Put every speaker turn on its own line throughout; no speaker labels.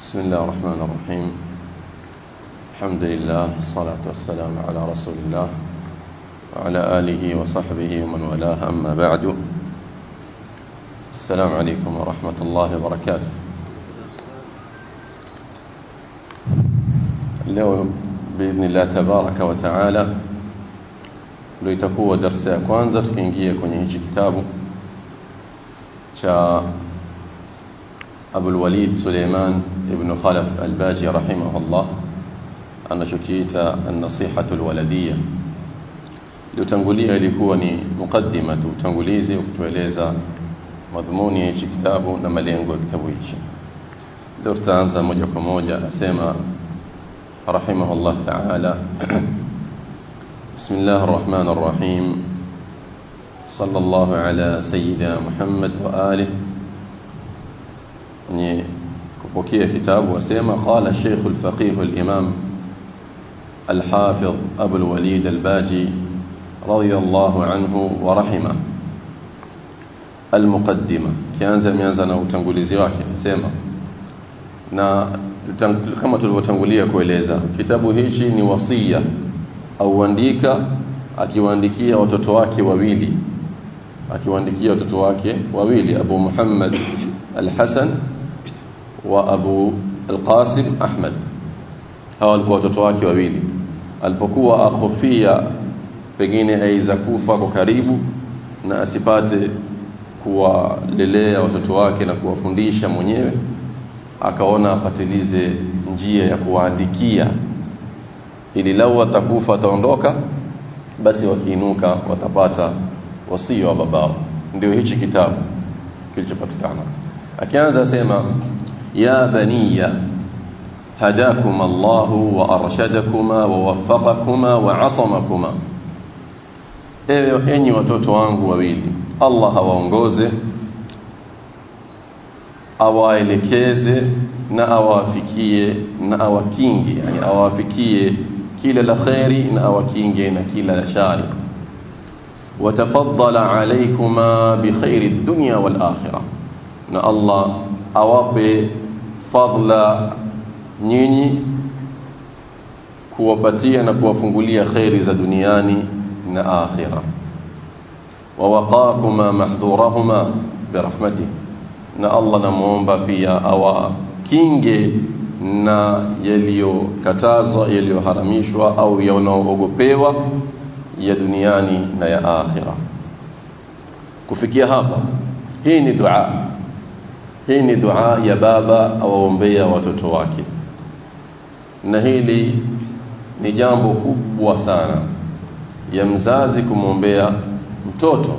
بسم الله الرحمن الرحيم. الحمد لله الصلاة والسلام على رسول الله وعلى آله وصحبه ومن والاه. أما بعد السلام عليكم ورحمة الله وبركاته. leo biidhnillah tabaraka wa taala ndio itakuwa darsa ya kwanza tukiingia أبو الوليد سليمان ابن خلف الباجي رحمه الله أنا شكيت النصيحة الولدية لتنقليها لكوني مقدمة تنقليزي وكتواليزا مضموني إيش كتاب نمالين وكتاب إيش دورت أنزا موجك موجة أسيما رحمه الله تعالى بسم الله الرحمن الرحيم صلى الله على سيدنا محمد وآله ni kupokea kitabu wasema qala Sheikh al-Faqih al-Imam al-Hafiz Abu al-Walid al-Baji radiyallahu anhu wa rahima al-muqaddima. Kianza mianza na utangulizi wake sema na kama tulivyotangulia kueleza kitabu hichi ni wasia au andika akiwaandikia watoto wake wawili akiwaandikia watoto wake wawili Abu Muhammad Al-Hasan wa Abu Al-Qasim Ahmad. Hawa walikuwa watoto wake wawili. Alipokuwa akhofia pengine aiza kufa kwa karibu na asipate kuwalelea watoto wake na kuwafundisha mwenyewe akaona apatilize njia ya kuwaandikia. Ili lau atakufa ataondoka basi wakiinuka watapata wasio wa babao. Ndio hichi kitabu kilichopatikana. Akianza sema ya baniya hadakum Allahu wa arshadakuma wa waffaqakuma wa asamakuma ewe enyi watoto wangu wawili Allah hawaongoze awaelekeze na awafikie na awakinge yani awafikie kila la khairi na awakinge na kila la shari. Watafaddala alaykuma bi khairi dunya wal akhirah. Na Allah awape fadla nyinyi kuwapatia na kuwafungulia khairi za duniani na akhira. Wa waqakuma mahdhurahuma birahmati na Allah namuomba pia awakinge na yaliyokatazwa yaliyoharamishwa au yanaoogopewa ya duniani na ya akhira. Kufikia hapa hii ni dua hii ni dua ya baba awaombea watoto wake. Na hili ni jambo kubwa sana ya mzazi kumwombea mtoto.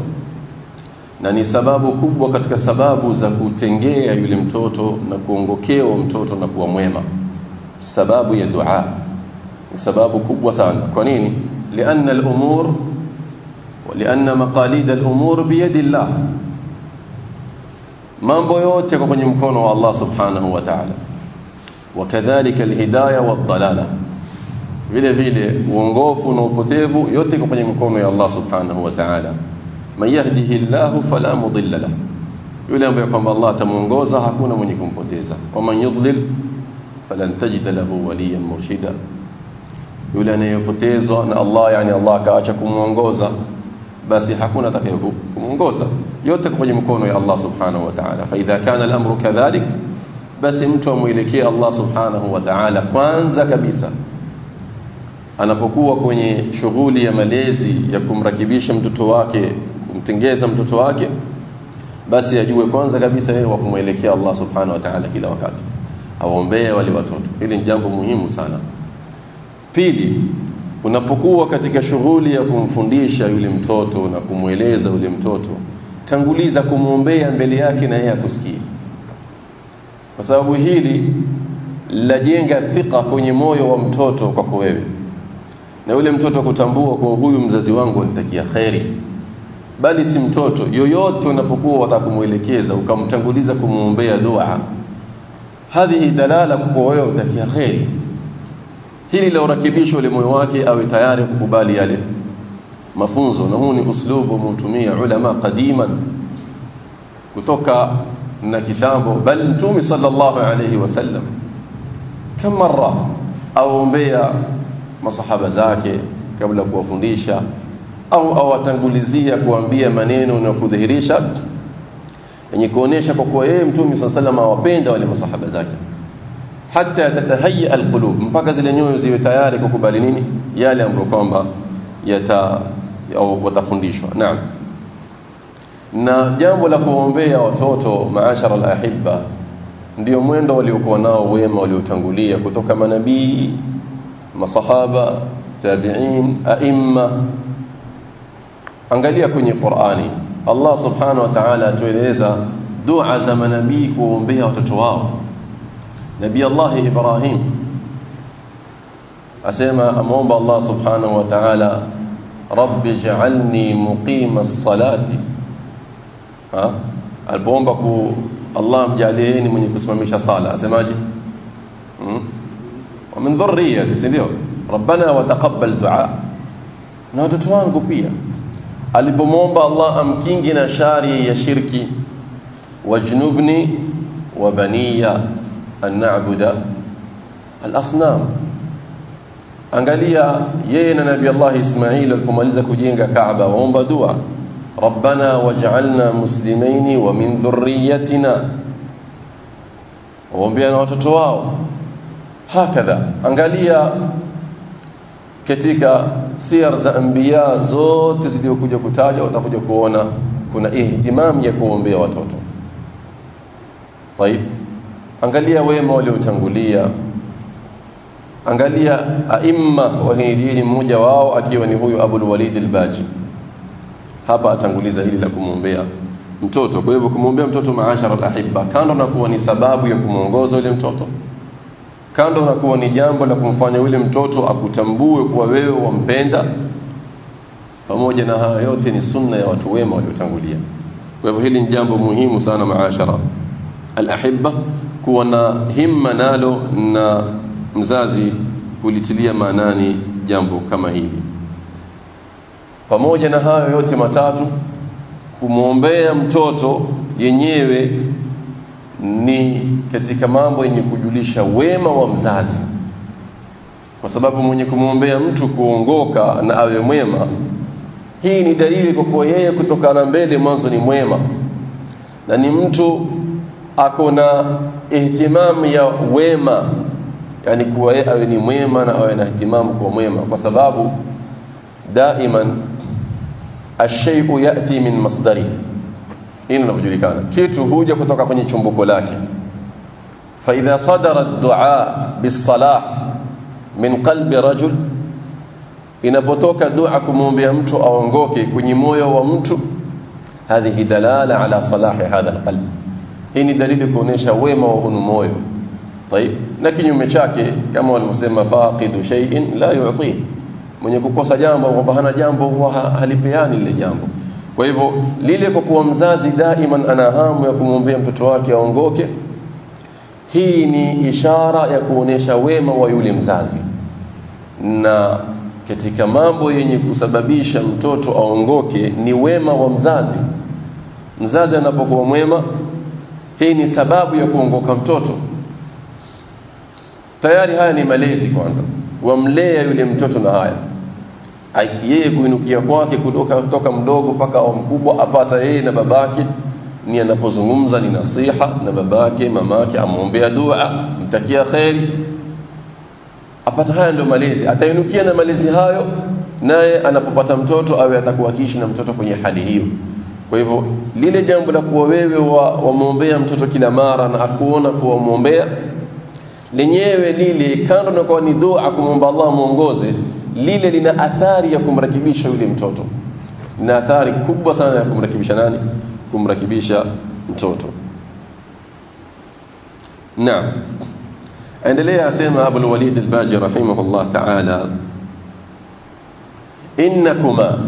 Na ni sababu kubwa katika sababu za kutengea yule mtoto na kuongokewa mtoto na kuwa mwema. Sababu ya dua. Ni sababu kubwa sana. Kwa nini? Lianna al-umur wa lianna maqalid al-umur biyadi Allah mambo yote yako kwenye mkono wa Allah subhanahu wa ta'ala. Wakadhalika alhidayah wadhalala vile vile uongofu na upotevu yote yako kwenye mkono ya Allah subhanahu wa ta'ala. Man yahdihillahu fala mudilla lahu yule ambaye kwamba Allah atamuongoza hakuna mwenye kumpoteza. Wa man yudlil falan tajid lahu waliyan murshida. Yule anayepotezwa na Allah yani Allah akaacha kumuongoza basi hakuna atakaye kumuongoza. Yote kwenye mkono ya Allah subhanahu wa ta'ala. Fa idha kana al-amru kadhalik basi mtu amuelekee Allah subhanahu wa ta'ala kwanza kabisa. Anapokuwa kwenye shughuli ya malezi ya kumrakibisha mtoto wake kumtengeza mtoto wake basi ajue kwanza kabisa yeye wa kumwelekea Allah subhanahu wa ta'ala kila wakati. Awaombee wale watoto. Hili ni jambo muhimu sana. Pili unapokuwa katika shughuli ya kumfundisha yule mtoto na kumweleza yule mtoto tanguliza kumwombea mbele yake na yeye akusikie. Kwa sababu hili lajenga thika kwenye moyo wa mtoto kwako wewe. Na yule mtoto kutambua kwa huyu mzazi wangu anitakia khairi bali si mtoto yoyote unapokuwa wataka kumwelekeza ukamtanguliza kumuombea dua hadhihi dalala kwa wewe utakia khairi hili la urakibisho ile moyo wake awe tayari kukubali yale mafunzo na huu ni uslubu mtumia ulama qadiman kutoka na kitambo. Bali mtume sallallahu alayhi wasallam kama mara aombea masahaba zake kabla kuwafundisha au awatangulizia kuambia maneno na kudhihirisha yenye kuonesha kwa kuwa yeye mtume sallallahu alayhi wasallam awapenda wale masahaba zake hata tatahayya alqulub mpaka zile nyoyo ziwe tayari kukubali nini? Yale ambayo kwamba yata au watafundishwa. Naam. Na jambo la kuombea watoto maashara alahibba ndio mwendo waliokuwa nao wema waliotangulia kutoka manabii masahaba tabi'in aimma. Angalia kwenye Qur'ani. Allah subhanahu wa ta'ala atueleza dua za manabii kuombea watoto wao Nabii Allah Ibrahim asema amomba Allah subhanahu wa ta'ala rabbi ij'alni muqima as-salati ha alipoomba ku Allah mjalieni mwenye kusimamisha sala asemaje hmm? wa min dhurriyyati si ndio rabbana wa taqabbal du'a na watoto wangu pia alipomwomba Allah amkingi na shari ya shirki wajnubni wa baniya an na'budu al-asnam angalia yeye na nabii Allah Ismail alipomaliza kujenga Kaaba waomba dua ربنا واجعلنا مسلمين ومن ذريتنا waombea na watoto wao hakadha angalia katika siyar za anbiya zote zilizokuja kutaja utakuja kuona kuna ihtimam ya kuombea watoto طيب angalia wema waliotangulia angalia aima wa dini mmoja wao akiwa ni huyu Abul Walid al-Baji. Hapa atanguliza hili la kumwombea mtoto. Kwa hivyo kumwombea mtoto maashara al-ahibba kando na kuwa ni sababu ya kumuongoza yule mtoto. Kando na kuwa ni jambo la kumfanya yule mtoto akutambue kuwa wewe wampenda pamoja na haya yote ni sunna ya watu wema waliotangulia. Kwa hivyo hili ni jambo muhimu sana maashara alahibba kuwa na himma nalo na mzazi kulitilia maanani jambo kama hili. Pamoja na hayo yote matatu kumwombea mtoto yenyewe ni katika mambo yenye kujulisha wema wa mzazi. Kwa sababu mwenye kumwombea mtu kuongoka na awe mwema hii ni dalili kwa kuwa yeye kutokana mbele mwanzo ni mwema. Na ni mtu ako na ihtimamu ya wema yani kuwa yeye awe ni mwema na awe na ihtimamu kwa mwema kwa sababu daiman ashay'u yati min masdari. Hili linavyojulikana kitu huja kutoka kwenye chumbuko lake. Fa idha sadara ad-du'a bis-salah min qalbi rajul inapotoka dua kumwombea mtu aongoke kwenye moyo wa mtu hadhihi dalala ala salahi hadha al-qalb. Hii ni dalili kuonesha wema wa hunu moyo. Taib. Na kinyume chake kama walivyosema faqidu shay'in la yu'ti. Mwenye kukosa jambo kwamba hana jambo huwa halipeani lile jambo. Kwa hivyo lile kwa kuwa mzazi daiman ana hamu ya kumwombea mtoto wake aongoke, hii ni ishara ya kuonesha wema wa yule mzazi. Na katika mambo yenye kusababisha mtoto aongoke ni wema wa mzazi. Mzazi anapokuwa mwema hii ni sababu ya kuongoka mtoto. Tayari haya ni malezi kwanza. Wamlea yule mtoto na haya. Yeye kuinukia kwake kutoka kutoka mdogo mpaka awe mkubwa apata yeye na babake. Ni anapozungumza ni nasiha na babake mamake amwombea dua mtakia kheri. Apata haya ndio malezi. Atainukia na malezi hayo naye anapopata mtoto awe atakuwa na mtoto kwenye hali hiyo kwa hivyo lile jambo la kuwa wewe wamwombea wa mtoto kila mara na akuona kuwa mwombea lenyewe lile kando na kuwa ni dua kumwomba Allah muongoze lile lina athari ya kumrakibisha yule mtoto. Lina athari kubwa sana ya kumrakibisha nani? Kumrakibisha mtoto. Naam. Endelea asema Abu al-Walid al-Baji rahimahullah ta'ala. Innakuma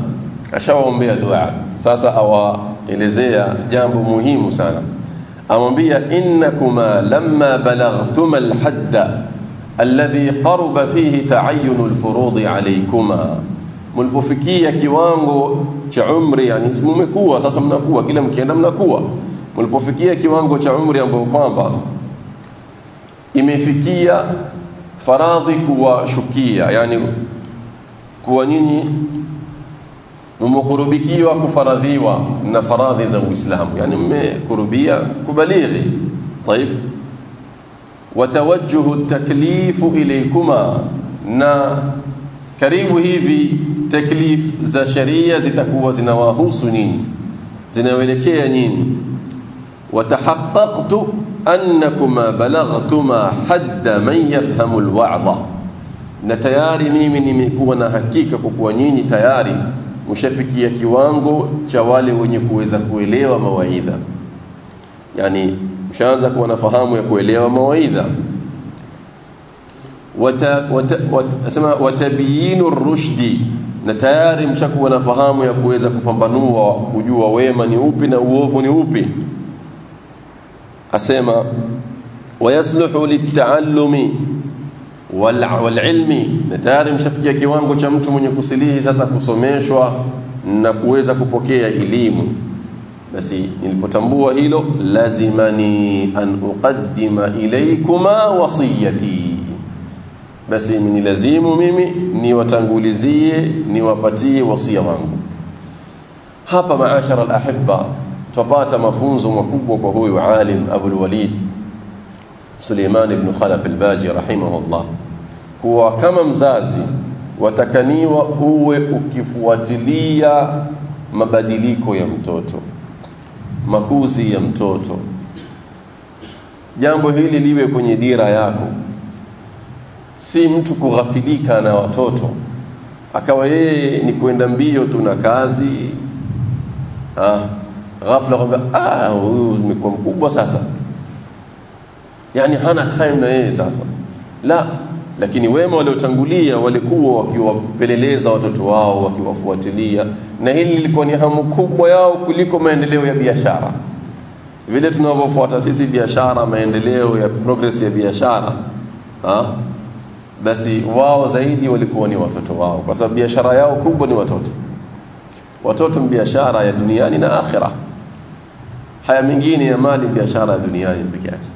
ashawaombea dua. Sasa awaelezea jambo muhimu sana. Amwambia innakuma lamma balaghtuma alhadda alladhi qaruba fihi ta'ayyun al-furud alaykuma mlipofikia kiwango cha umri yani mmekuwa sasa mnakuwa kila mkienda mnakuwa. Mlipofikia kiwango cha umri ambao kwamba imefikia faradhi kuwashukia yani kuwa nyinyi mmekurubikiwa kufaradhiwa na faradhi za Uislamu yani mmekurubia kubalighi طيب وتوجه التكليف إليكما na karibu hivi taklif za sharia zitakuwa zinawahusu nyinyi zinaelekea nyinyi watahaqqaqtu annakuma balaghtuma hadda man yafhamu alwa'dha na tayari mimi nimekuwa na hakika kwa kuwa nyinyi tayari mshafikia kiwango cha wale wenye kuweza kuelewa mawaidha. Yani mshaanza kuwa na fahamu ya kuelewa mawaidha. Wata, wata, wata, rushdi na tayari mshakuwa na fahamu ya kuweza kupambanua kujua wema ni upi na uovu ni upi. Asema wayasluhu litaallumi walilmi na tayari mshafikia kiwango cha mtu mwenye kusilihi sasa kusomeshwa na kuweza kupokea elimu. Basi nilipotambua hilo lazimani an uqaddima ilaykuma wasiyati. Basi ni lazimu mimi niwatangulizie niwapatie wasia wangu. Hapa maashara alahibba tupata mafunzo makubwa kwa huyu alim abul walid Suleiman ibn Khalaf al-Baji rahimahullah kuwa kama mzazi watakaniwa uwe ukifuatilia mabadiliko ya mtoto makuzi ya mtoto. Jambo hili liwe kwenye dira yako. Si mtu kughafilika na watoto akawa yeye ni kwenda mbio tu na kazi. Ah ghafla kwamba ah huyu umekuwa mkubwa sasa. Yani hana time na yeye sasa. La lakini wema waliotangulia walikuwa wakiwapeleleza watoto wao wakiwafuatilia. Na hili lilikuwa ni hamu kubwa yao kuliko maendeleo ya biashara. Vile tunavyofuata sisi biashara maendeleo ya progress ya biashara basi wao zaidi walikuwa ni watoto wao. Kwa sababu biashara yao kubwa ni watoto. Watoto ni biashara ya duniani na akhira. Haya mengine ya mali biashara ya duniani pekee yake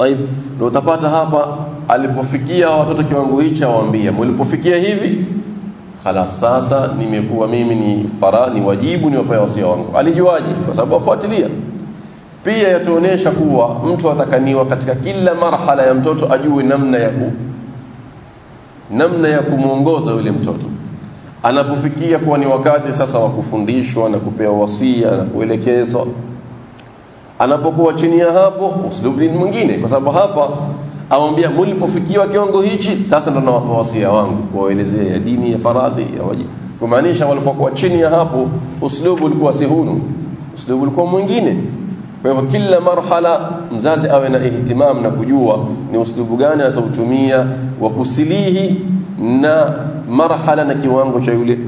Taib, ndio utapata hapa alipofikia watoto kiwango hicho awaambia, mlipofikia hivi khalas, sasa nimekuwa mimi ni fara, ni wajibu niwape wasia wangu. Alijuaje? Kwa sababu afuatilia. Pia yatuonesha kuwa mtu atakaniwa katika kila marhala ya mtoto ajue namna ya ku namna ya kumwongoza yule mtoto anapofikia kuwa ni wakati sasa wa kufundishwa na kupewa wasia na kuelekezwa anapokuwa chini ya hapo uslubu mwingine. Kwa sababu hapa awambia mlipofikiwa kiwango hichi sasa ndo nawapa wasia wangu kuwaelezea ya dini ya faradhi ya wajibu. Kumaanisha walipokuwa chini ya hapo uslubu ulikuwa sihunu uslubu ulikuwa mwingine. Kwa hivyo kila marhala mzazi awe na ihtimam na kujua ni uslubu gani atautumia wa kusilihi na marhala na kiwango cha yule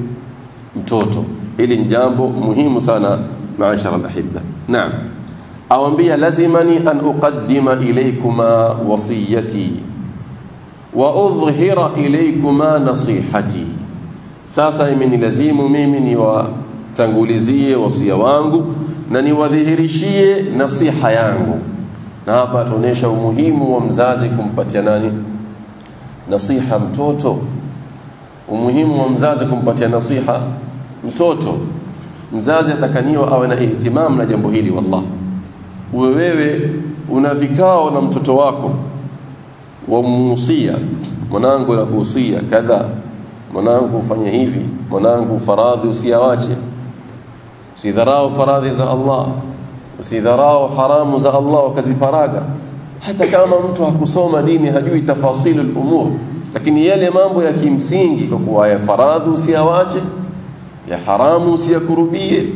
mtoto. Ili ni jambo muhimu sana maashara alahibba. Naam awambia lazimani an uqaddima ilaykuma wasiyati wa udhhira ilaykuma nasihati. Sasa imenilazimu mimi niwatangulizie wasia wangu na niwadhihirishie nasiha yangu. Na hapa tuonesha umuhimu wa mzazi kumpatia nani? Nasiha mtoto. Umuhimu wa mzazi kumpatia nasiha mtoto. Mzazi atakaniwa awe na ihtimam na jambo hili wallah uwe wewe una vikao na mtoto wako wamuhusia mwanangu nakuhusia kadha. Mwanangu ufanye hivi. Mwanangu faradhi usiawache. Usidharau faradhi za Allah. Usidharau haramu za Allah ukaziparaga. Hata kama mtu hakusoma dini hajui tafasilu al-umur lakini yale mambo ya kimsingi kwa kuwa ya faradhi usiawache ya haramu usiyakurubie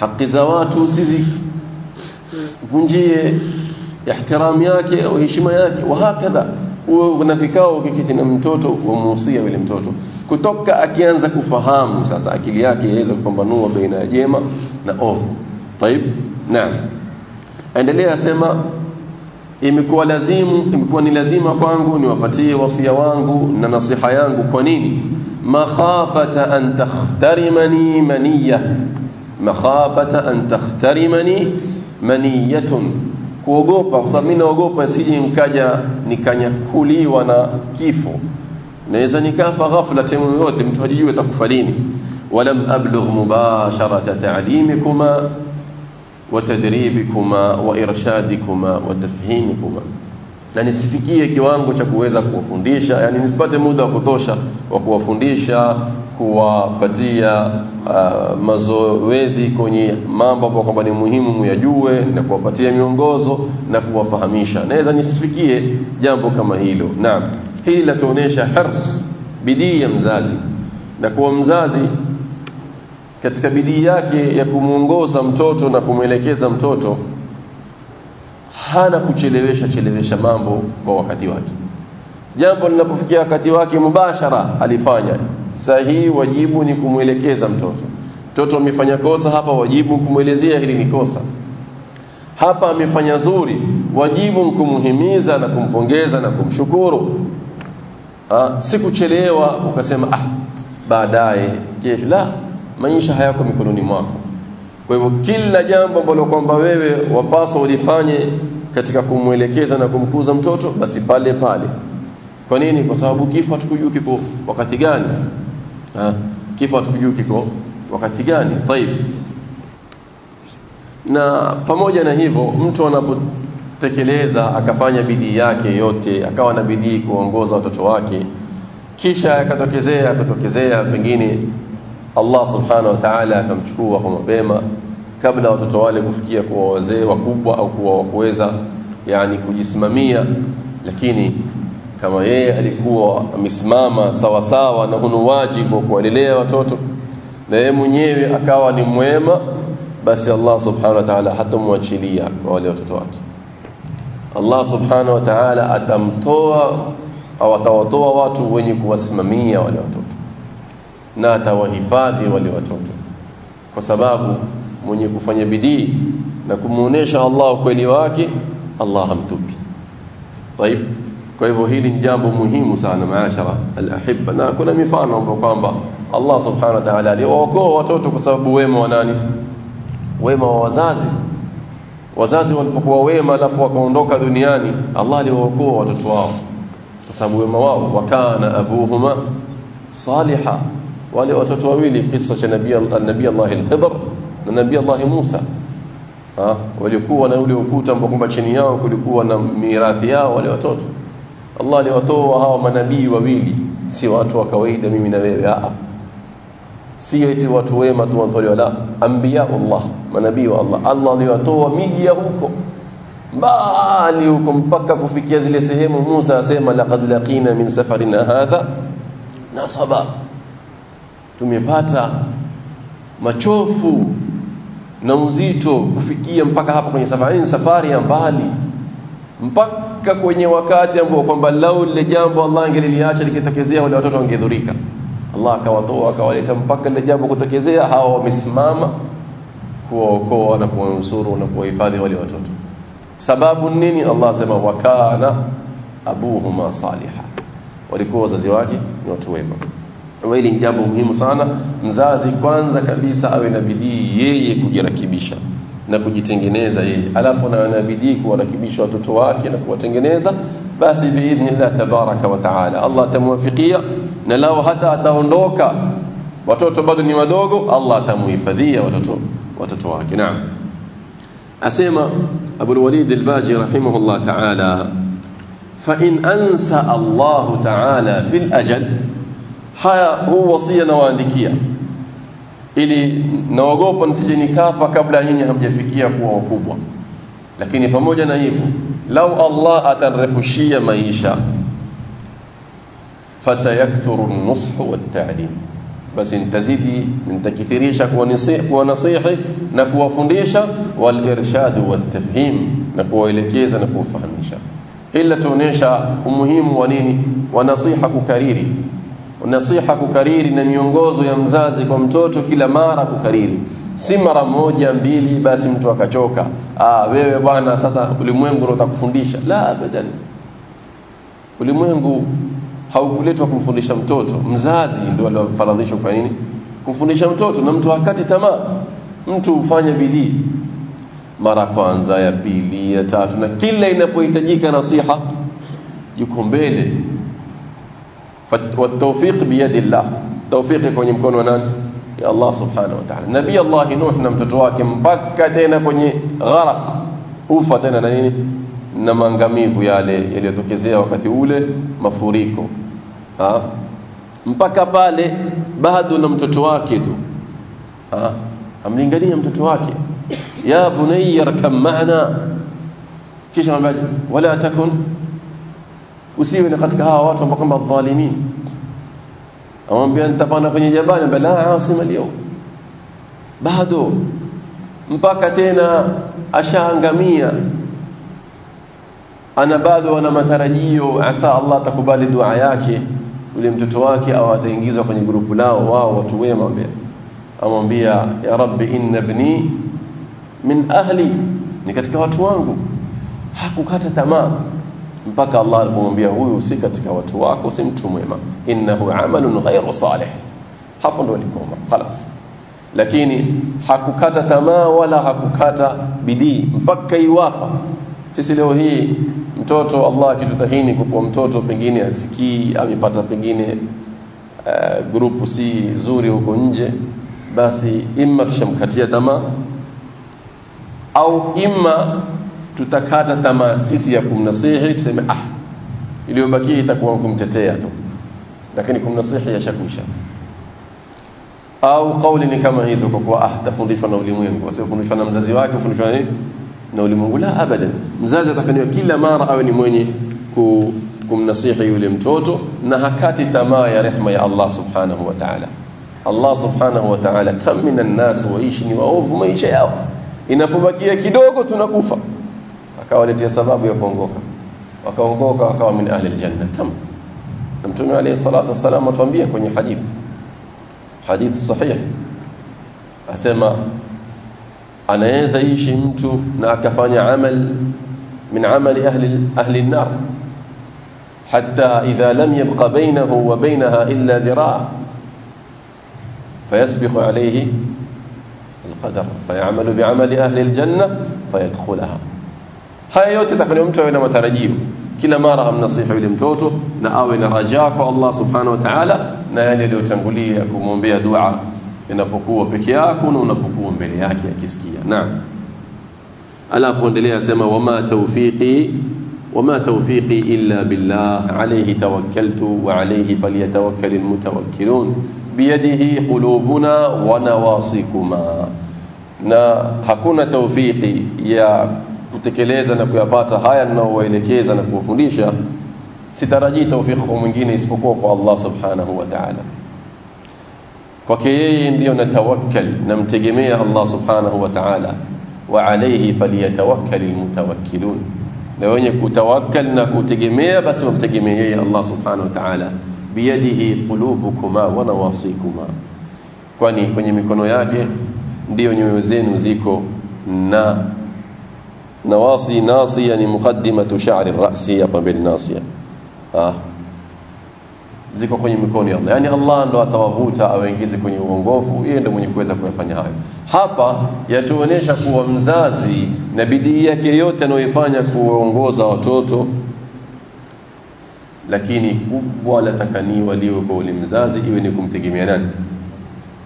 haki za watu usizivunjie ihtiramu yake au heshima yake wa hakadha uwe una vikao ukikiti na mtoto wamuhusia yule mtoto kutoka akianza kufahamu sasa akili yake yaweza kupambanua baina ya jema na ovu طيب naam endelea sema imekuwa lazimu imekuwa ni lazima kwangu niwapatie wasia wangu na nasiha yangu kwa nini makhafata an takhtarimani maniya makhafata an takhtarimani maniyatun. Kuogopa kwa sababu mimi naogopa siji nikaja nikanyakuliwa na kifo. Naweza nikafa ghafla timu yote mtu hajijui atakufa lini. Walam ablugh mubasharata ta'limikuma wa tadribikuma wa irshadikuma wa tafhimikuma na nisifikie kiwango cha kuweza kuwafundisha yani nisipate muda wa kutosha wa kuwafundisha kuwapatia uh, mazoezi kwenye mambo ambayo kwamba ni muhimu muyajue na kuwapatia miongozo na kuwafahamisha. Naweza nisifikie jambo kama hilo. Naam. Hili latuonesha hirs bidii ya mzazi. Na kuwa mzazi katika bidii yake ya kumuongoza mtoto na kumwelekeza mtoto hana kuchelewesha chelewesha mambo kwa wakati wake. Jambo linapofikia wakati wake mubashara alifanya. Sahihi wajibu ni kumwelekeza mtoto. Mtoto amefanya kosa hapa wajibu kumwelezea hili ni kosa. Hapa amefanya zuri wajibu kumhimiza na kumpongeza na kumshukuru. Si kuchelewa ukasema ah baadaye kesho. La maisha hayako mikononi mwako. Kwa hivyo kila jambo ambalo kwamba wewe wapaswa ulifanye katika kumwelekeza na kumkuza mtoto basi pale pale. Kwa nini? Kwa sababu kifo hatukujui kiko wakati gani. Ha? kifo hatukujui kiko wakati gani. Taib. Na pamoja na hivyo mtu anapotekeleza akafanya bidii yake yote akawa na bidii kuongoza watoto wake kisha akatokezea akatokezea pengine Allah subhanahu wa ta'ala akamchukua kwa mapema kabla watoto wale kufikia kuwa wazee wakubwa au kuwa wakuweza yani kujisimamia. Lakini kama yeye alikuwa amesimama sawa sawa na huno wajibu wa kuwalelea watoto na yeye mwenyewe akawa ni mwema basi Allah subhanahu wa ta'ala hatamwachilia kwa wale watoto wake. Allah subhanahu wa ta'ala atamtoa au atawatoa watu wenye kuwasimamia wale watoto na atawahifadhi wale watoto. Kwa sababu mwenye kufanya bidii na kumuonesha Allah ukweli wake Allah hamtupi طيب kwa hivyo hili ni jambo muhimu sana maashara alahibba na kuna mifano ambapo kwamba Allah subhanahu wa ta'ala aliwaokoa watoto kwa sababu wema wa nani wema wa wazazi wazazi walipokuwa wema alafu wakaondoka duniani Allah aliwaokoa watoto wao kwa sababu wema wao wakana abuhuma saliha wale watoto wawili kisa cha nabii nabii Allah al-Khidr na nabii Allah Musa. Ha walikuwa na ule ukuta ambao kwamba chini yao kulikuwa na mirathi yao wale watoto. Allah aliwatoa hawa manabii wawili si watu wa kawaida mimi na wewe a si eti watu wema tu wanatolewa la. Anbiya Allah manabii wa Allah. Allah aliwatoa miji ya huko. Mbali huko mpaka kufikia zile sehemu Musa asema laqad laqina min safarina hadha nasaba. Tumepata machofu na uzito kufikia mpaka hapa kwenye safari. Ni safari ya mbali mpaka kwenye wakati ambao kwamba lau lile jambo Allah angeliliacha likitokezea wale watoto wangedhurika. Allah akawatoa akawaleta mpaka lile jambo kutokezea hawa wamesimama kuwaokoa na kuwanusuru na kuwahifadhi wale watoto. Sababu nini? Allah sema wakana abuhuma saliha walikuwa wazazi wake ni watu wema hili ni jambo muhimu sana mzazi kwanza kabisa awe na bidii yeye kujirakibisha na kujitengeneza yeye alafu na ana bidii kuwarakibisha watoto wake na kuwatengeneza basi biidhnillah tabaraka wa taala Allah atamwafikia na lao hata ataondoka watoto bado ni wadogo Allah atamuhifadhia watoto watoto wake naam asema Abu al-Walid al-Baji rahimahullah ta'ala fa in ansa Allah ta'ala fil ajal haya huu wasia nawaandikia ili naogopa nisije nikafa kabla nyinyi hamjafikia kuwa wakubwa lakini pamoja na hivyo lau Allah atanrefushia maisha fasayakthuru an-nushu wat-ta'lim basi nitazidi nitakithirisha kuwa nasihi na kuwafundisha wal irshad wat tafhim na kuwaelekeza na kuwafahamisha ila tuonesha umuhimu wa nini wa nasiha kukariri nasiha kukariri na miongozo ya mzazi kwa mtoto kila mara kukariri. Si mara moja mbili basi mtu akachoka. Ah wewe bwana sasa ulimwengu ndio utakufundisha. La abadan. Ulimwengu haukuletwa kumfundisha mtoto. Mzazi ndio aliofaradhishwa kufanya nini? Kumfundisha mtoto. Na mtu hakati tamaa. Mtu hufanya bidii. Mara kwanza ya pili ya tatu na kila inapohitajika nasiha yuko mbele والتوفيق بيد الله توفيق kwenye mkono wa nani ya Allah subhanahu wa ta'ala nabii Allah Nuh na mtoto wake mpaka tena kwenye gharaq ufa tena na nini na maangamivu yale yaliyotokezea wakati ule mafuriko ha? mpaka pale bado na mtoto wake tu ha? amlingania mtoto wake ya bunayya rakam ma'ana kisha ambaye wala takun usiwe na katika hawa watu ambao kwamba dhalimin amwambia nitapanda kwenye jabali. Bala la asima leo. Bado mpaka tena ashaangamia. Ana bado ana matarajio asa Allah atakubali dua yake. Ule mtoto wake au ataingizwa kwenye grupu lao wao watu wema amwambia ya rabbi inna ibni min ahli. Ni katika watu wangu. Hakukata tamaa mpaka Allah alipomwambia huyu si katika watu wako si mtu mwema innahu amalun ghairu salih hapo ndo alikoma خلاص lakini hakukata tamaa wala hakukata bidii mpaka iwafa sisi leo hii mtoto Allah akitutahini kwa kuwa mtoto pengine asikii amepata pengine uh, grupu si zuri huko nje basi imma tushamkatia tamaa au imma tutakata tamaa sisi ya kumnasihi tuseme ah iliyobakia itakuwa kumtetea tu. Lakini kumnasihi yashakwisha. Au kauli ni kama hizo kwa kuwa ah tafundishwa na ulimwengu. Wasiofundishwa na mzazi wake ufundishwa na na ulimwengu. La abadan. Mzazi atakaniwa kila mara awe ni mwenye ku, kumnasihi yule mtoto na hakati tamaa ya rehma ya Allah subhanahu wa ta'ala. Allah subhanahu wa ta'ala kam minan nas waishi ni waovu maisha yao. Inapobakia kidogo tunakufa akawaletea sababu ya kuongoka wakaongoka wakawa min ahli aljanna kama mtume alayhi salatu wasallam atuambia kwenye hadith hadith sahih asema anaweza ishi mtu na akafanya amal min amali ahli ahli an-nar hatta idha lam yabqa bainahu wa bainaha illa dhira' فيسبق عليه القدر فيعمل بعمل أهل الجنة فيدخلها haya yote takani mtu awe na matarajio. Kila mara amnasiha yule mtoto na awe na rajaa kwa Allah subhanahu wa ta'ala na yale aliyotangulia kumwombea dua inapokuwa peke yako na unapokuwa mbele yake akisikia. Naam. Alafu endelea asema wama tawfiqi wama tawfiqi illa billah alayhi tawakkaltu wa alayhi falyatawakkalul mutawakkilun biyadihi qulubuna wa nawasikuma. Na hakuna tawfiqi ya kutekeleza na kuyapata haya ninaowaelekeza na kuwafundisha sitarajii tawfiki mwingine isipokuwa kwa Allah subhanahu wa ta'ala. Kwake yeye ndiyo natawakkal namtegemea Allah subhanahu wa ta'ala. Wa alayhi falyatawakkal almutawakkilun. Na wenye kutawakkal na kutegemea basi wamtegemee yeye Allah subhanahu wa ta'ala. Biyadihi qulubukuma wa nawasikuma. Kwani kwenye mikono yake ndiyo nyoyo zenu ziko na nawasi nasiya ni muqaddimatu sha'ri ra'si hapa mbele ah ziko kwenye mikono ya Allah. Yani Allah ndo atawavuta awaingize kwenye uongofu. Yeye ndo mwenye kuweza kuyafanya hayo. Hapa yatuonesha kuwa mzazi na bidii yake yote anayoifanya kuongoza watoto lakini kubwa latakaniwa liwe kwa ule mzazi iwe ni kumtegemea nani?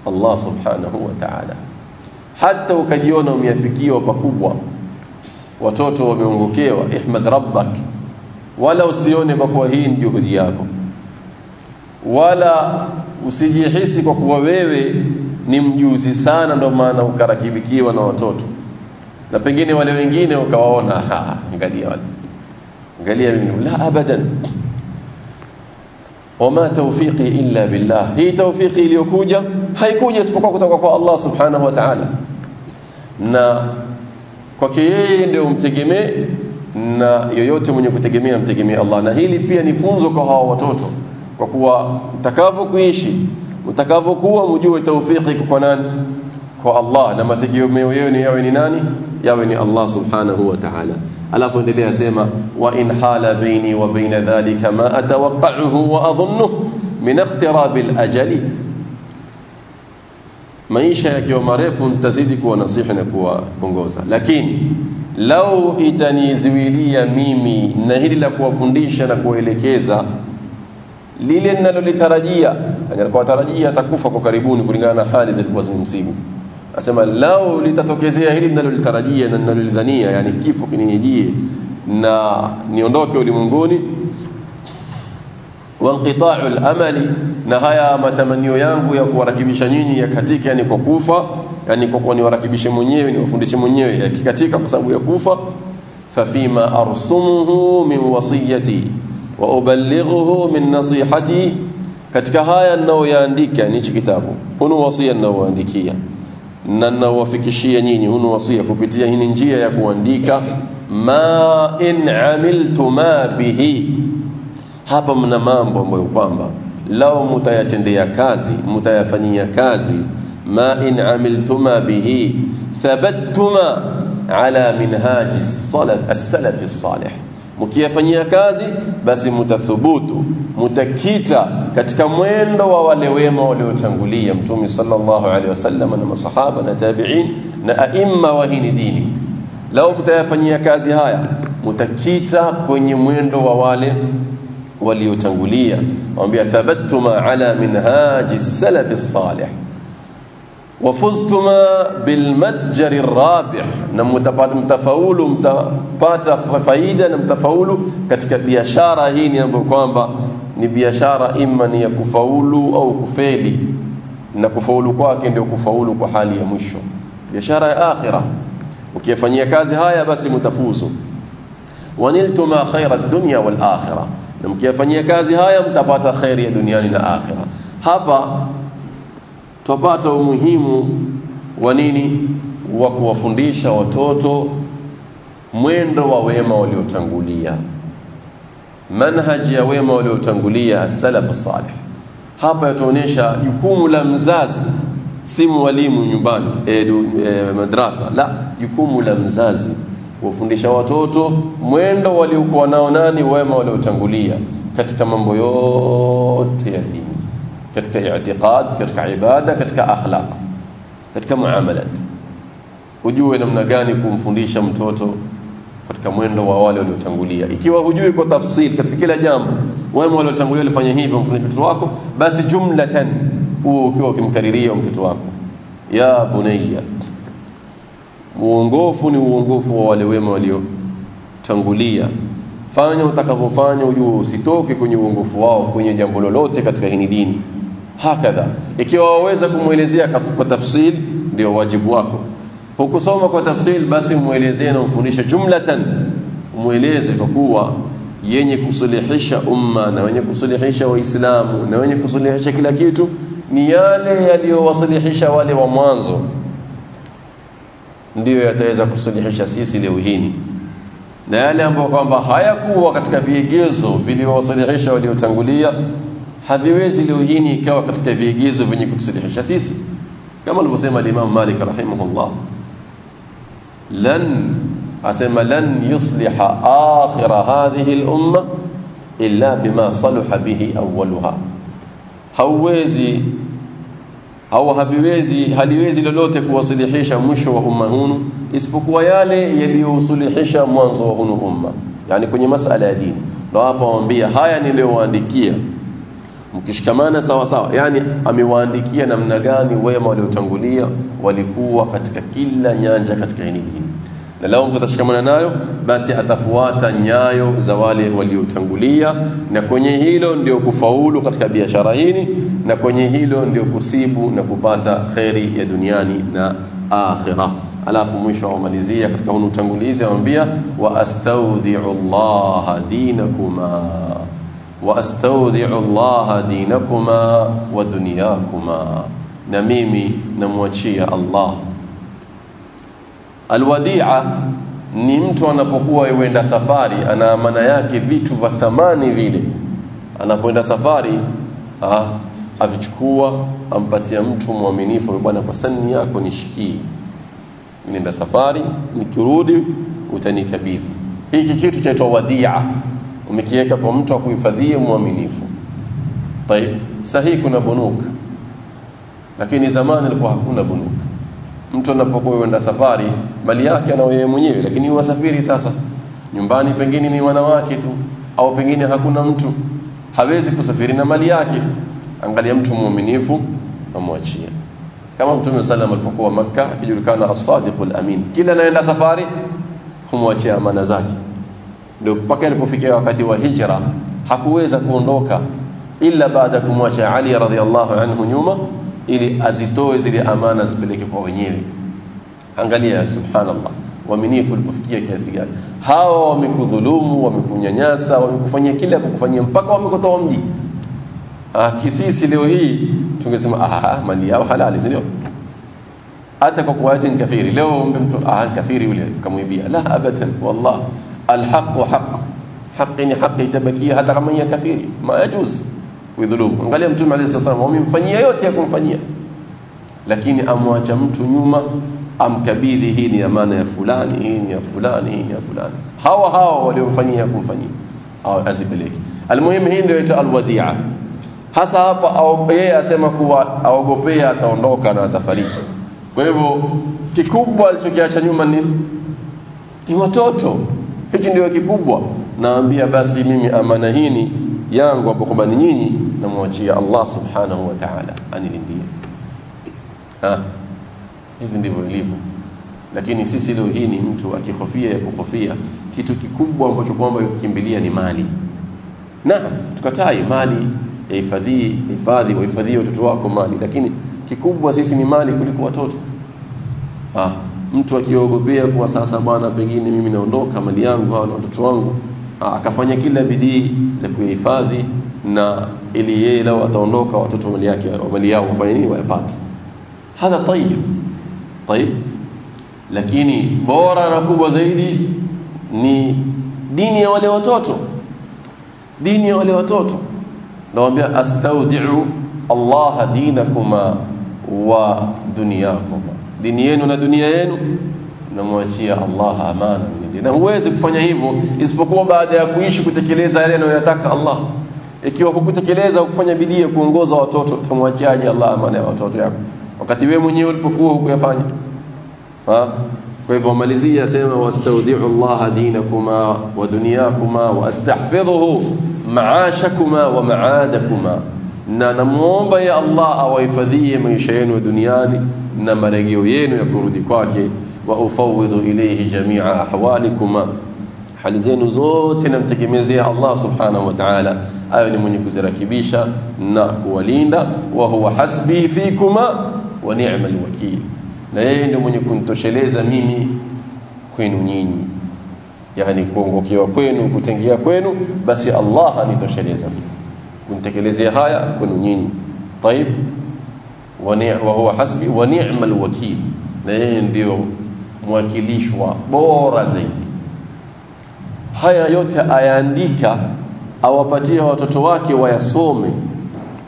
Allah subhanahu wa ta'ala. Hata ukajiona umeafikiwa pakubwa watoto wameongokewa ihmad rabbak. Wala usione kwa kuwa hii ni juhudi yako. Wala usijihisi kwa kuwa wewe ni mjuzi sana ndio maana ukarakibikiwa na watoto. Na pengine wale wengine ukawaona angalia wale. Angalia mimi la abadan. Wama tawfiqi illa billah. Hii tawfiqi iliyokuja haikuja isipokuwa kutoka kwa Allah subhanahu wa ta'ala. Na kwake yeye ndio mtegemee na yoyote mwenye kutegemea mtegemee Allah. Na hili pia ni funzo kwa hawa watoto kwa kuwa mtakavyokuishi mtakavyokuwa mjue tawfiki kwa nani? Kwa Allah. Na mategemeo yenu yawe ni nani? Yawe ni Allah subhanahu wa ta'ala. Alafu endelea sema wa in hala baini wa baina dhalika ma atawaqqa'uhu wa adhunnuhu min ikhtirab al-ajali maisha yakiwa marefu nitazidi kuwa nasihi na kuwaongoza. Lakini lau itaniziwilia mimi na hili la kuwafundisha na kuwaelekeza lile ninalolitarajia alikuwa tarajia atakufa kwa karibuni kulingana na hali zilikuwa zimemsibu. Asema lau litatokezea hili ninalolitarajia na ninalolidhania yani kifo kinijie na niondoke ulimwenguni wanqita'u al-amali na haya matamanio yangu ya kuwarakibisha nyinyi yakatika yani kwa kufa yani kwa kuwa niwarakibishe mwenyewe niwafundishe mwenyewe yakikatika kwa sababu ya kufa. Fafima arsumuhu min wasiyati wa uballighuhu min nasihati katika haya ninayoyaandika ni hichi kitabu hunu wasia ninayoandikia na ninawafikishia nyinyi hunu wasia kupitia hii njia ya kuandika ma in amiltu ma bihi hapa mna mambo ambayo kwamba lao mutayatendea kazi mutayafanyia kazi ma in amiltuma bihi thabattuma ala minhaji salaf as-salaf as-salih. Mkiyafanyia kazi basi mutathubutu mutakita katika mwendo wa wale wema waliotangulia. Mtume sallallahu alaihi wasallam na masahaba na tabi'in na aima wa hii dini. Lao mtayafanyia kazi haya mutakita kwenye mwendo wa wale waliotangulia wambia thabattuma ala minhaji salaf salih wafuztuma bilmatjari rabih na mtafaulu mtapata faida na mtafaulu katika biashara hii ni ambayo kwamba ni biashara imma ni ya kufaulu au kufeli na kufaulu kwake ndio kufaulu kwa hali ya mwisho biashara ya akhira ukifanyia kazi haya basi mtafuzu waniltuma khaira ad-dunya wal akhirah na mkiyafanyia kazi haya mtapata khairi ya duniani na akhira hapa tupata umuhimu wa nini? Wa kuwafundisha watoto mwendo wa wema waliotangulia. Manhaji ya wema waliotangulia as-salaf salih hapa yataonyesha jukumu la mzazi si mwalimu nyumbani e, e, madrasa. La jukumu la mzazi kuwafundisha watoto mwendo waliokuwa nao nani wema waliotangulia katika mambo yote ya dini katika i'tiqad katika ibada katika akhlaq katika muamalat. Ujue namna gani kumfundisha mtoto katika mwendo wa wale waliotangulia. Ikiwa hujui kwa tafsiri katika kila jambo wema waliotangulia walifanya hivyo mfundishe mtoto wako basi jumlatan huo ukiwa ukimkariria mtoto wako. Ya bunayya uongofu ni uongofu wa wale wema waliotangulia. Fanya utakavyofanya ujue usitoke kwenye uongofu wao kwenye jambo lolote katika hii dini. Hakadha. Ikiwa waweza kumwelezea kwa tafsil ndio wajibu wako. Hukusoma kwa tafsil basi muelezee na mfundishe jumlatan. Mueleze kwa kuwa yenye kusulihisha umma na wenye kusulihisha waislamu na wenye kusulihisha kila kitu ni yale yaliyowasilihisha wale wa mwanzo ndiyo yataweza kusulihisha sisi leo hii. Na yale ambayo kwamba hayakuwa katika vigezo vilivyowasulihisha waliotangulia haviwezi leo hii ikawa katika vigezo vyenye kutusulihisha sisi. Kama alivyosema Imam Malik rahimahullah lan asema lan yusliha akhira hadhihi al-umma illa bima saluha bihi awwalaha hauwezi au haviwezi haliwezi lolote kuwasilihisha mwisho wa umma hunu isipokuwa yale yaliyosuluhisha mwanzo wa hunu umma. Yani kwenye masala ya dini. Ndio hapa waambia haya niliyowaandikia mkishikamana sawa sawa yani amewaandikia namna gani wema waliotangulia walikuwa katika kila nyanja katika dini lao kutashikamana nayo basi atafuata nyayo za wale waliotangulia. Na kwenye hilo ndio kufaulu katika biashara hii na kwenye hilo ndio kusibu na kupata kheri ya duniani na akhira. Alafu mwisho wamalizia katika hunu utangulizi anamwambia wa astaudiu Allah dinakuma wa astaudiu Allah dinakuma wa dunyakuma na mimi namwachia Allah Alwadia ni mtu anapokuwa yuenda safari ana amana yake vitu vya thamani vile anapoenda safari ah, avichukua ampatia mtu mwaminifu bwana kwa sani yako nishikie nenda safari nikirudi utanikabidhi hiki kitu chaitwa wadia umekiweka kwa mtu akuhifadhie mwaminifu طيب sahihi kuna bunuk lakini zamani ilikuwa hakuna bunuk mtu anapokuwa yenda safari mali yake anao yeye mwenyewe lakini wasafiri sasa. Nyumbani pengine ni wanawake tu au pengine hakuna mtu. Hawezi kusafiri na mali yake. Angalia mtu muaminifu amwachie. Kama mtume sallam alipokuwa makka akijulikana as-sadiqul amin. Kila anaenda safari humwachia amana zake. Ndio mpaka alipofikia wakati wa hijra hakuweza kuondoka ila baada kumwacha Ali radhiallahu anhu nyuma ili azitoe zile amana zipeleke kwa wenyewe. Angalia subhanallah uaminifu ulipofikia kiasi gani? Hawa wamekudhulumu wamekunyanyasa wamekufanyia kila kukufanyia mpaka wamekutoa mji. Ah kisisi leo hii tungesema ah mali yao halali sio hata kwa kuwaje ni kafiri. Leo umbe mtu ah kafiri yule kamwibia la abadan wallah alhaq haq haqqi ni haqqi tabakia hata kama ni kafiri. Ma kuidhulumu angalia mtume alayhi wasallam wamemfanyia yote ya kumfanyia. Lakini amwacha mtu nyuma amkabidhi hii ni amana ya fulani hii ni ya fulani hii ni ya fulani. Hawa hawa waliomfanyia kumfanyia azipeleke almuhimu hii ndio inaitwa alwadia. Hasa hapa yeye asema kuwa aogopea ataondoka na atafariki. Kwa hivyo kikubwa alichokiacha nyuma ni ni watoto. Hichi ndio kikubwa naambia basi mimi amana hii yangu hapo kwamba ni nyinyi namwachia Allah subhanahu wa ta'ala. Anilindie. Ah hivi ndivyo ilivyo. Lakini sisi leo hii ni mtu akihofia ya kuhofia kitu kikubwa ambacho kwamba kukimbilia ni mali. Na tukatai mali yahifadhi hifadhi wahifadhie watoto wako mali. Lakini kikubwa sisi ni mali kuliko watoto. Ah mtu akiogopea kuwa sasa bwana pengine mimi naondoka mali yangu au watoto wangu akafanya kila bidii za kuhifadhi na ili yeye lao ataondoka watoto mali yake mali yao wafanye nini? Wayapate. Hadha tayyib. Tayyib. Lakini bora na kubwa zaidi ni dini ya wale watoto. Dini ya wale watoto. Nawaambia astaudiu Allah dinakuma wa dunyakuma dini yenu na dunia yenu namwachia Allah amana na huwezi kufanya hivyo isipokuwa baada ya kuishi kutekeleza yale anayotaka Allah. Ikiwa hukutekeleza kufanya bidii ya kuongoza watoto utamwachiaje Allah amana ya watoto yako? Wakati wewe mwenyewe ulipokuwa hukuyafanya. Ha? Kwa hivyo malizia sema wastaudiu Allah dinakuma wa dunyakuma wa astahfidhuhu maashakuma wa maadakuma. Na namuomba ya Allah awahifadhie maisha yenu duniani na marejeo yenu ya kurudi kwake wa ufawidhu ilayhi jami'a ahwalikuma, hali zenu zote namtegemezea Allah subhanahu wa ta'ala, ayo ni mwenye kuzirakibisha na kuwalinda. Wa huwa hasbi fikuma wa ni'mal wakil, na yeye ndio mwenye kunitosheleza mimi kwenu nyinyi, yani kuongokewa kwenu, kutengea kwenu, basi Allah anitosheleza mimi. Kunitekelezea haya kwenu nyinyi. Taib, wa huwa hasbi wa ni'mal wakil, na yeye ndio mwakilishwa bora zaidi. Haya yote ayaandika awapatia watoto wake wayasome.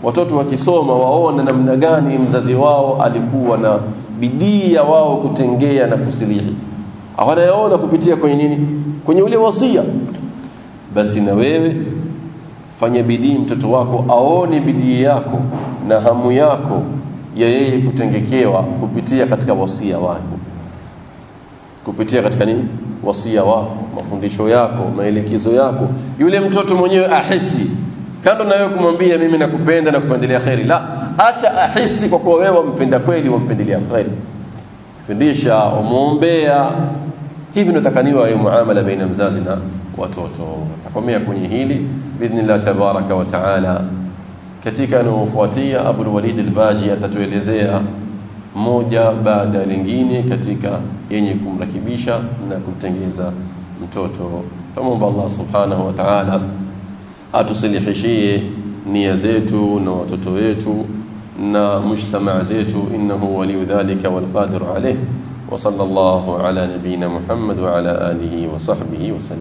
Watoto wakisoma waone namna gani mzazi wao alikuwa na bidii ya wao kutengea na kusilihi wanayaona kupitia kwenye nini? Kwenye ule wasia. Basi na wewe fanya bidii mtoto wako aone bidii yako na hamu yako ya yeye kutengekewa kupitia katika wasia wako kupitia katika nini? Wasia wako mafundisho yako maelekezo yako. Yule mtoto mwenyewe ahisi. Kando na wewe kumwambia mimi nakupenda na kupendelea khairi la acha ahisi kwa kuwa wewe wampenda kweli wampendelea khairi fundisha umuombea. Hivi natakaniwa hiyo muamala baina mzazi na watoto. Takomea kwenye hili باذن tabaraka wa taala. Katika anayofuatia Abul Walid al-Baji atatuelezea moja baada ya lingine katika yenye kumrakibisha na kumtengeza mtoto. Tumomba Allah subhanahu wa ta'ala atusilihishie nia zetu na watoto wetu na mujtamaa zetu. Innahu waliyu dhalika wal qadir alayh. Wa sallallahu ala nabina Muhammad wa ala alihi wa sahbihi wa sallam